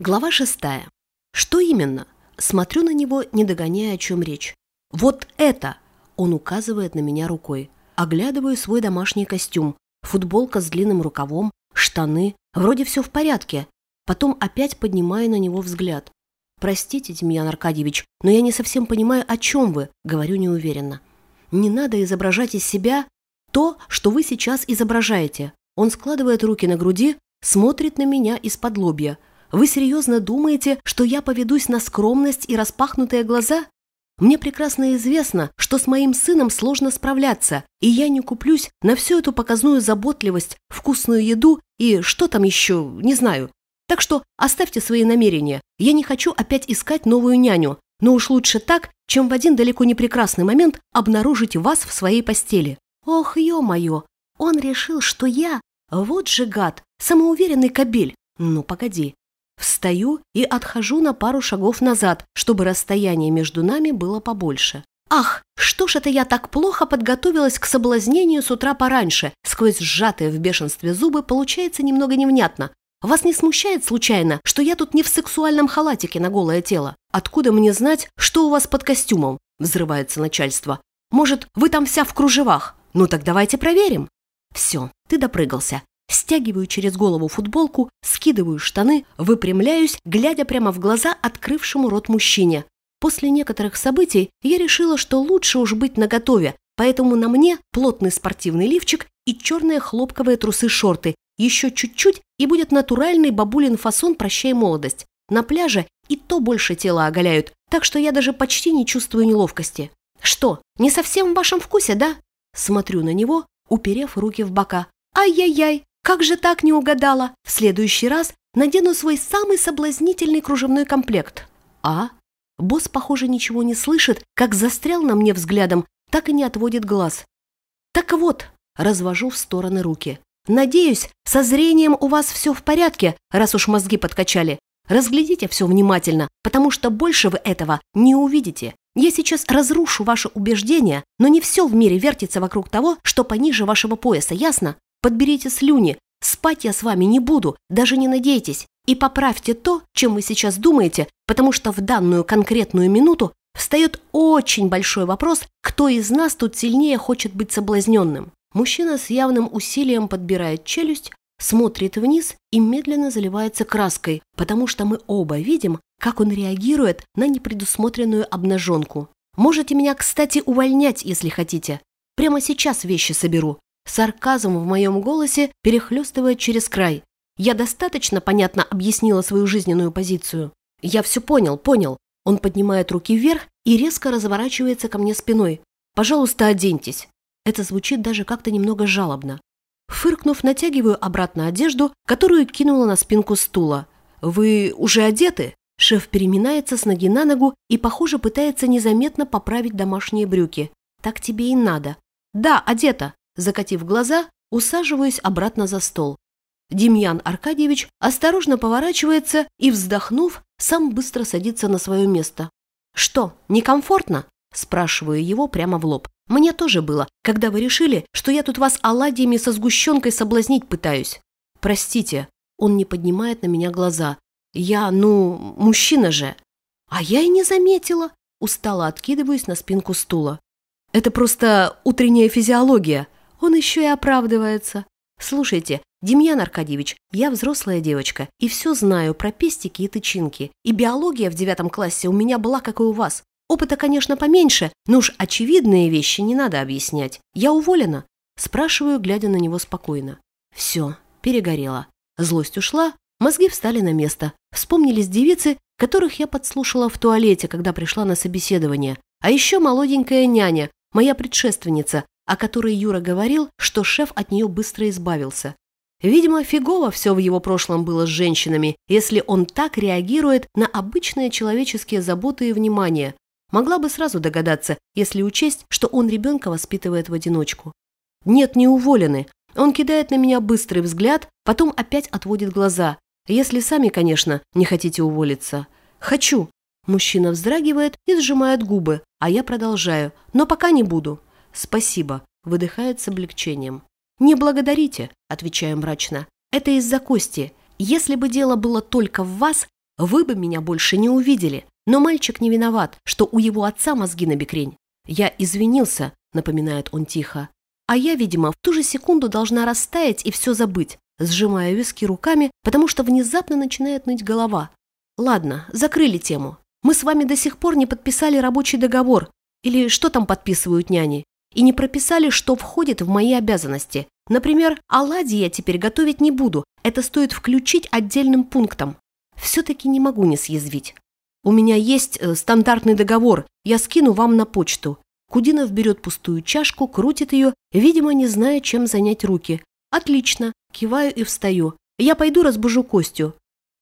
Глава шестая. Что именно? Смотрю на него, не догоняя, о чем речь. Вот это! Он указывает на меня рукой. Оглядываю свой домашний костюм. Футболка с длинным рукавом, штаны. Вроде все в порядке. Потом опять поднимаю на него взгляд. «Простите, Демьян Аркадьевич, но я не совсем понимаю, о чем вы», — говорю неуверенно. «Не надо изображать из себя то, что вы сейчас изображаете». Он складывает руки на груди, смотрит на меня из-под лобья — вы серьезно думаете, что я поведусь на скромность и распахнутые глаза? Мне прекрасно известно, что с моим сыном сложно справляться, и я не куплюсь на всю эту показную заботливость, вкусную еду и что там еще, не знаю. Так что оставьте свои намерения. Я не хочу опять искать новую няню, но уж лучше так, чем в один далеко не прекрасный момент обнаружить вас в своей постели. Ох, ё-моё, он решил, что я, вот же гад, самоуверенный кобель. Ну, погоди, Встаю и отхожу на пару шагов назад, чтобы расстояние между нами было побольше. «Ах, что ж это я так плохо подготовилась к соблазнению с утра пораньше?» Сквозь сжатые в бешенстве зубы получается немного невнятно. «Вас не смущает случайно, что я тут не в сексуальном халатике на голое тело? Откуда мне знать, что у вас под костюмом?» Взрывается начальство. «Может, вы там вся в кружевах? Ну так давайте проверим». «Все, ты допрыгался. Стягиваю через голову футболку, скидываю штаны, выпрямляюсь, глядя прямо в глаза открывшему рот мужчине. После некоторых событий я решила, что лучше уж быть наготове, поэтому на мне плотный спортивный лифчик и черные хлопковые трусы-шорты. Еще чуть-чуть, и будет натуральный бабулин фасон «Прощай молодость». На пляже и то больше тела оголяют, так что я даже почти не чувствую неловкости. Что, не совсем в вашем вкусе, да? Смотрю на него, уперев руки в бока. Ай-яй-яй, как же так не угадала? В следующий раз надену свой самый соблазнительный кружевной комплект. А? Босс, похоже, ничего не слышит, как застрял на мне взглядом, так и не отводит глаз. Так вот, развожу в стороны руки. Надеюсь, со зрением у вас все в порядке, раз уж мозги подкачали. Разглядите все внимательно, потому что больше вы этого не увидите. Я сейчас разрушу ваше убеждение, но не все в мире вертится вокруг того, что пониже вашего пояса, ясно? Подберите слюни. Спать я с вами не буду, даже не надейтесь. И поправьте то, чем вы сейчас думаете, потому что в данную конкретную минуту встает очень большой вопрос, кто из нас тут сильнее хочет быть соблазненным. Мужчина с явным усилием подбирает челюсть, смотрит вниз и медленно заливается краской, потому что мы оба видим, как он реагирует на непредусмотренную обнаженку. Можете меня, кстати, увольнять, если хотите. Прямо сейчас вещи соберу. Сарказм в моем голосе перехлестывает через край. Я достаточно понятно объяснила свою жизненную позицию. Я все понял, понял. Он поднимает руки вверх и резко разворачивается ко мне спиной. Пожалуйста, оденьтесь. Это звучит даже как-то немного жалобно. Фыркнув, натягиваю обратно одежду, которую кинула на спинку стула. «Вы уже одеты?» Шеф переминается с ноги на ногу и, похоже, пытается незаметно поправить домашние брюки. «Так тебе и надо». «Да, одета. Закатив глаза, усаживаюсь обратно за стол. Демьян Аркадьевич осторожно поворачивается и, вздохнув, сам быстро садится на свое место. «Что, некомфортно?» – спрашиваю его прямо в лоб. «Мне тоже было, когда вы решили, что я тут вас оладьями со сгущенкой соблазнить пытаюсь». «Простите», – он не поднимает на меня глаза. «Я, ну, мужчина же». «А я и не заметила», – устало откидываюсь на спинку стула. «Это просто утренняя физиология», он еще и оправдывается. Слушайте, Демьян Аркадьевич, я взрослая девочка и все знаю про пестики и тычинки. И биология в девятом классе у меня была, как и у вас. Опыта, конечно, поменьше, но уж очевидные вещи не надо объяснять. Я уволена. Спрашиваю, глядя на него спокойно. Все, перегорела. Злость ушла, мозги встали на место. Вспомнились девицы, которых я подслушала в туалете, когда пришла на собеседование. А еще молоденькая няня, моя предшественница, о которой Юра говорил, что шеф от нее быстро избавился. Видимо, фигово все в его прошлом было с женщинами, если он так реагирует на обычные человеческие заботы и внимание. Могла бы сразу догадаться, если учесть, что он ребенка воспитывает в одиночку. Нет, не уволены. Он кидает на меня быстрый взгляд, потом опять отводит глаза. Если сами, конечно, не хотите уволиться. Хочу. Мужчина вздрагивает и сжимает губы, а я продолжаю. Но пока не буду. «Спасибо», – выдыхает с облегчением. «Не благодарите», – отвечаю мрачно. «Это из-за Кости. Если бы дело было только в вас, Вы бы меня больше не увидели. Но мальчик не виноват, что у его отца мозги на бекрень. Я извинился, напоминает он тихо. А я, видимо, в ту же секунду должна растаять и все забыть, сжимая виски руками, потому что внезапно начинает ныть голова. Ладно, закрыли тему. Мы с вами до сих пор не подписали рабочий договор, или что там подписывают няни, и не прописали, что входит в мои обязанности. Например, оладьи я теперь готовить не буду, это стоит включить отдельным пунктом. Все-таки не могу не съязвить. У меня есть э, стандартный договор, я скину вам на почту. Кудинов берет пустую чашку, крутит ее, видимо, не зная, чем занять руки. Отлично, киваю и встаю. Я пойду разбужу Костю.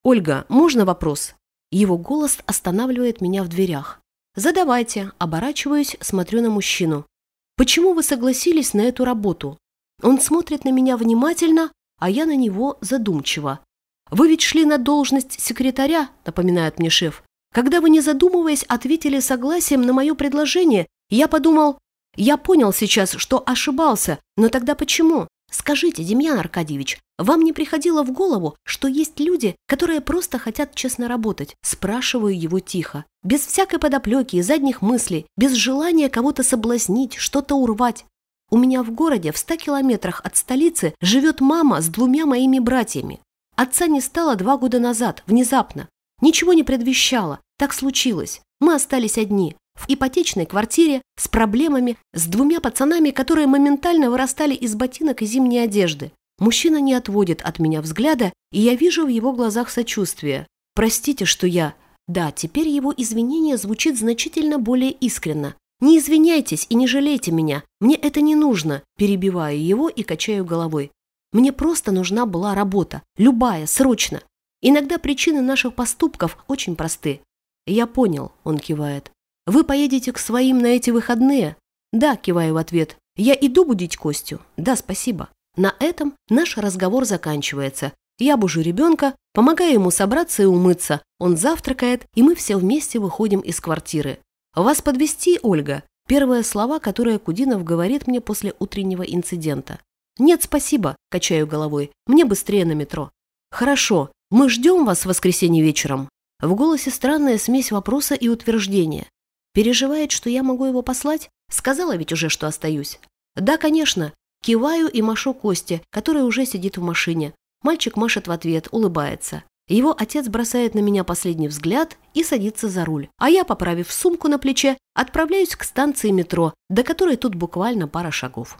Ольга, можно вопрос? Его голос останавливает меня в дверях. Задавайте, оборачиваюсь, смотрю на мужчину. Почему вы согласились на эту работу? Он смотрит на меня внимательно, а я на него задумчиво. Вы ведь шли на должность секретаря, напоминает мне шеф. Когда вы, не задумываясь, ответили согласием на мое предложение, я подумал, я понял сейчас, что ошибался, но тогда почему? Скажите, Демьян Аркадьевич, вам не приходило в голову, что есть люди, которые просто хотят честно работать? Спрашиваю его тихо, без всякой подоплеки и задних мыслей, без желания кого-то соблазнить, что-то урвать. У меня в городе, в ста километрах от столицы, живет мама с двумя моими братьями. Отца не стало два года назад, внезапно. Ничего не предвещало, так случилось. Мы остались одни, в ипотечной квартире, с проблемами, с двумя пацанами, которые моментально вырастали из ботинок и зимней одежды. Мужчина не отводит от меня взгляда, и я вижу в его глазах сочувствие. Простите, что я... Да, теперь его извинение звучит значительно более искренно. Не извиняйтесь и не жалейте меня. Мне это не нужно. Перебиваю его и качаю головой. Мне просто нужна была работа. Любая, срочно. Иногда причины наших поступков очень просты. «Я понял», – он кивает. «Вы поедете к своим на эти выходные?» «Да», – киваю в ответ. «Я иду будить Костю?» «Да, спасибо». На этом наш разговор заканчивается. Я бужу ребенка, помогаю ему собраться и умыться. Он завтракает, и мы все вместе выходим из квартиры. «Вас подвести, Ольга?» Первые слова, которые Кудинов говорит мне после утреннего инцидента. «Нет, спасибо», – качаю головой. «Мне быстрее на метро». «Хорошо, мы ждем вас в воскресенье вечером». В голосе странная смесь вопроса и утверждения. Переживает, что я могу его послать? Сказала ведь уже, что остаюсь. Да, конечно. Киваю и машу Косте, который уже сидит в машине. Мальчик машет в ответ, улыбается. Его отец бросает на меня последний взгляд и садится за руль. А я, поправив сумку на плече, отправляюсь к станции метро, до которой тут буквально пара шагов.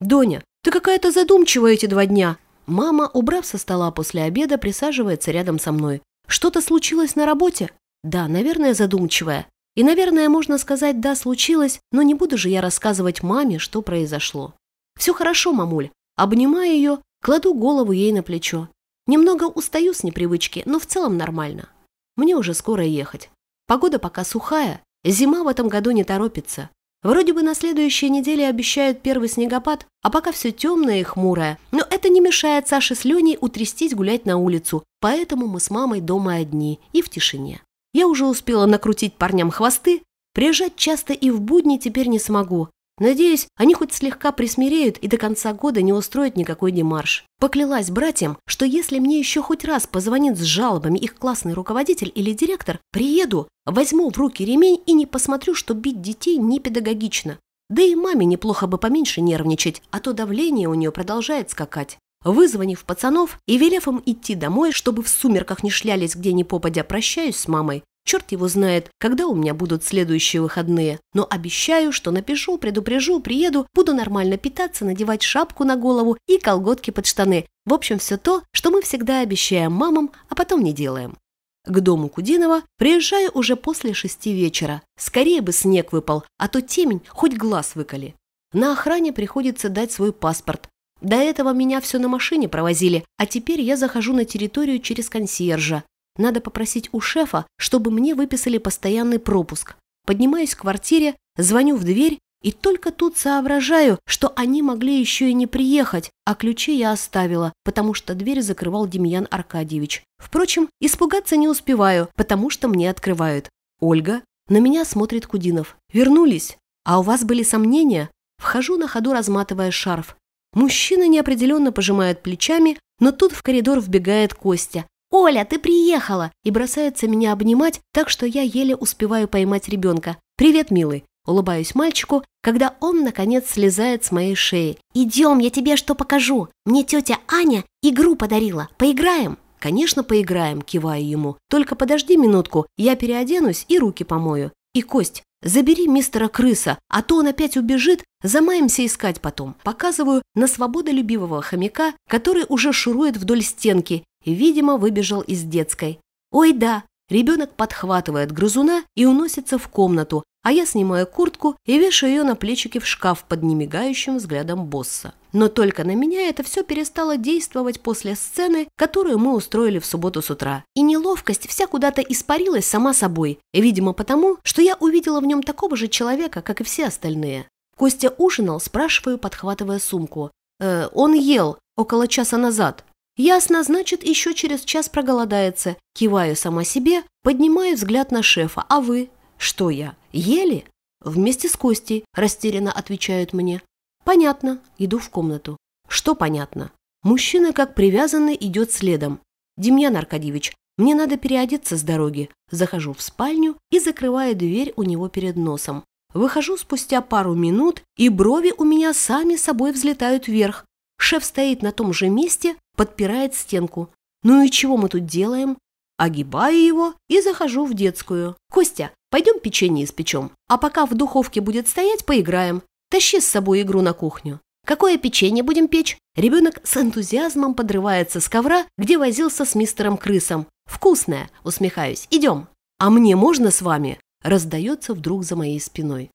«Доня, ты какая-то задумчивая эти два дня!» Мама, убрав со стола после обеда, присаживается рядом со мной. Что-то случилось на работе? Да, наверное, задумчивая. И, наверное, можно сказать, да, случилось, но не буду же я рассказывать маме, что произошло. Все хорошо, мамуль. Обнимаю ее, кладу голову ей на плечо. Немного устаю с непривычки, но в целом нормально. Мне уже скоро ехать. Погода пока сухая, зима в этом году не торопится. Вроде бы на следующей неделе обещают первый снегопад, а пока все темное и хмурое. Но это не мешает Саше с Леней утрястись гулять на улицу, поэтому мы с мамой дома одни и в тишине. Я уже успела накрутить парням хвосты, приезжать часто и в будни теперь не смогу. Надеюсь, они хоть слегка присмиреют и до конца года не устроят никакой демарш. Поклялась братьям, что если мне еще хоть раз позвонит с жалобами их классный руководитель или директор, приеду, возьму в руки ремень и не посмотрю, что бить детей не педагогично. Да и маме неплохо бы поменьше нервничать, а то давление у нее продолжает скакать. Вызвонив пацанов и велев им идти домой, чтобы в сумерках не шлялись где ни попадя, прощаюсь с мамой. Черт его знает, когда у меня будут следующие выходные, но обещаю, что напишу, предупрежу, приеду, буду нормально питаться, надевать шапку на голову и колготки под штаны. В общем, все то, что мы всегда обещаем мамам, а потом не делаем. К дому Кудинова приезжаю уже после шести вечера. Скорее бы снег выпал, а то темень хоть глаз выколи. На охране приходится дать свой паспорт. До этого меня все на машине провозили, а теперь я захожу на территорию через консьержа. Надо попросить у шефа, чтобы мне выписали постоянный пропуск. Поднимаюсь к квартире, звоню в дверь и только тут соображаю, что они могли еще и не приехать, а ключи я оставила, потому что дверь закрывал Демьян Аркадьевич. Впрочем, испугаться не успеваю, потому что мне открывают. «Ольга?» На меня смотрит Кудинов. «Вернулись? А у вас были сомнения?» Вхожу на ходу, разматывая шарф. Мужчина неопределенно пожимает плечами, но тут в коридор вбегает Костя. «Оля, ты приехала!» и бросается меня обнимать, так что я еле успеваю поймать ребенка. «Привет, милый!» Улыбаюсь мальчику, когда он, наконец, слезает с моей шеи. «Идем, я тебе что покажу. Мне тетя Аня игру подарила. Поиграем?» «Конечно, поиграем», – киваю ему. «Только подожди минутку, я переоденусь и руки помою. И, Кость, забери мистера крыса, а то он опять убежит, замаемся искать потом». Показываю на свободолюбивого хомяка, который уже шурует вдоль стенки видимо, выбежал из детской. «Ой, да!» Ребенок подхватывает грызуна и уносится в комнату, а я снимаю куртку и вешаю ее на плечики в шкаф под немигающим взглядом босса. Но только на меня это все перестало действовать после сцены, которую мы устроили в субботу с утра. И неловкость вся куда-то испарилась сама собой, видимо потому, что я увидела в нем такого же человека, как и все остальные. Костя ужинал, спрашиваю, подхватывая сумку. «Э, «Он ел около часа назад». «Ясно, значит, еще через час проголодается». Киваю сама себе, поднимаю взгляд на шефа. «А вы?» «Что я? Ели?» «Вместе с Костей», – растерянно отвечают мне. «Понятно». Иду в комнату. «Что понятно?» Мужчина, как привязанный, идет следом. «Демьян Аркадьевич, мне надо переодеться с дороги». Захожу в спальню и закрываю дверь у него перед носом. Выхожу спустя пару минут, и брови у меня сами собой взлетают вверх. Шеф стоит на том же месте, подпирает стенку. «Ну и чего мы тут делаем?» Огибаю его и захожу в детскую. «Костя, пойдем печенье испечем, а пока в духовке будет стоять, поиграем. Тащи с собой игру на кухню». «Какое печенье будем печь?» Ребенок с энтузиазмом подрывается с ковра, где возился с мистером Крысом. «Вкусное!» – усмехаюсь. «Идем!» «А мне можно с вами?» – раздается вдруг за моей спиной.